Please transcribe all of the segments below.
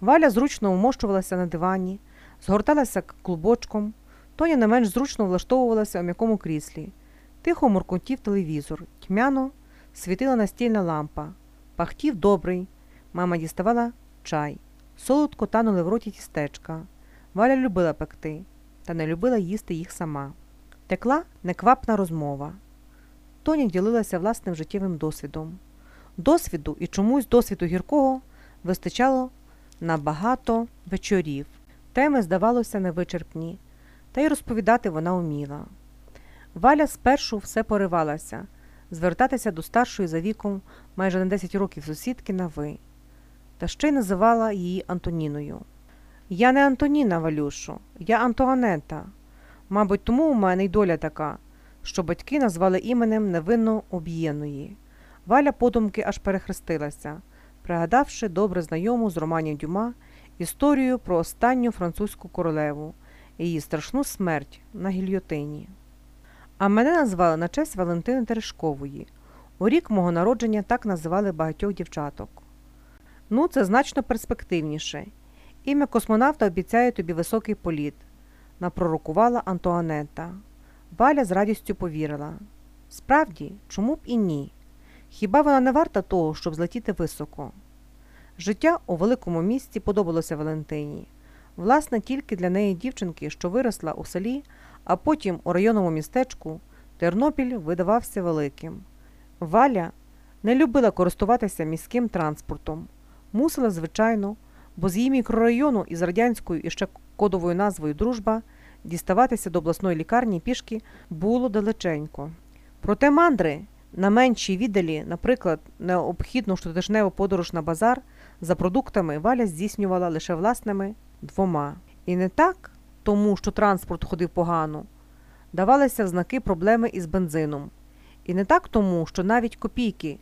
Валя зручно вмощувалася на дивані, згорталася клубочком, Тоня не менш зручно влаштовувалася у м'якому кріслі. Тихо муркотів телевізор, тьмяно світила настільна лампа. Пахтів добрий. Мама діставала чай. Солодко танули в роті тістечка. Валя любила пекти, та не любила їсти їх сама. Текла неквапна розмова. Тоня ділилася власним життєвим досвідом. Досвіду і чомусь досвіду гіркого вистачало на багато вечорів. Теми, здавалося, невичерпні, та й розповідати вона вміла. Валя спершу все поривалася звертатися до старшої за віком майже на 10 років сусідки на ви, та ще й називала її Антоніною. Я не Антоніна, Валюшу, я Антуанета. Мабуть, тому у мене й доля така, що батьки назвали іменем невинно об'єдної. Валя подумки аж перехрестилася, пригадавши добре знайому з романів Дюма історію про останню французьку королеву і її страшну смерть на гільйотині. А мене назвали на честь Валентини Терешкової. У рік мого народження так називали багатьох дівчаток. Ну, це значно перспективніше. Ім'я космонавта обіцяє тобі високий політ, напророкувала Антуанета. Валя з радістю повірила. Справді, чому б і ні? Хіба вона не варта того, щоб злетіти високо? Життя у великому місті подобалося Валентині. Власне, тільки для неї дівчинки, що виросла у селі, а потім у районному містечку, Тернопіль видавався великим. Валя не любила користуватися міським транспортом. Мусила, звичайно, бо з її мікрорайону із радянською і ще кодовою назвою Дружба діставатися до обласної лікарні пішки було далеченько. Проте мандри на меншій віддалі, наприклад, необхідну щотижневу подорож на базар за продуктами Валя здійснювала лише власними двома. І не так, тому що транспорт ходив погано, давалися знаки проблеми із бензином. І не так тому, що навіть копійки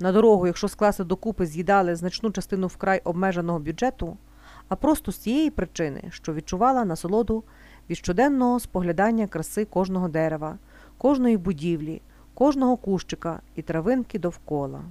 на дорогу, якщо скласти докупи, з'їдали значну частину вкрай обмеженого бюджету, а просто з тієї причини, що відчувала насолоду від щоденного споглядання краси кожного дерева, кожної будівлі, кожного кущика і травинки довкола.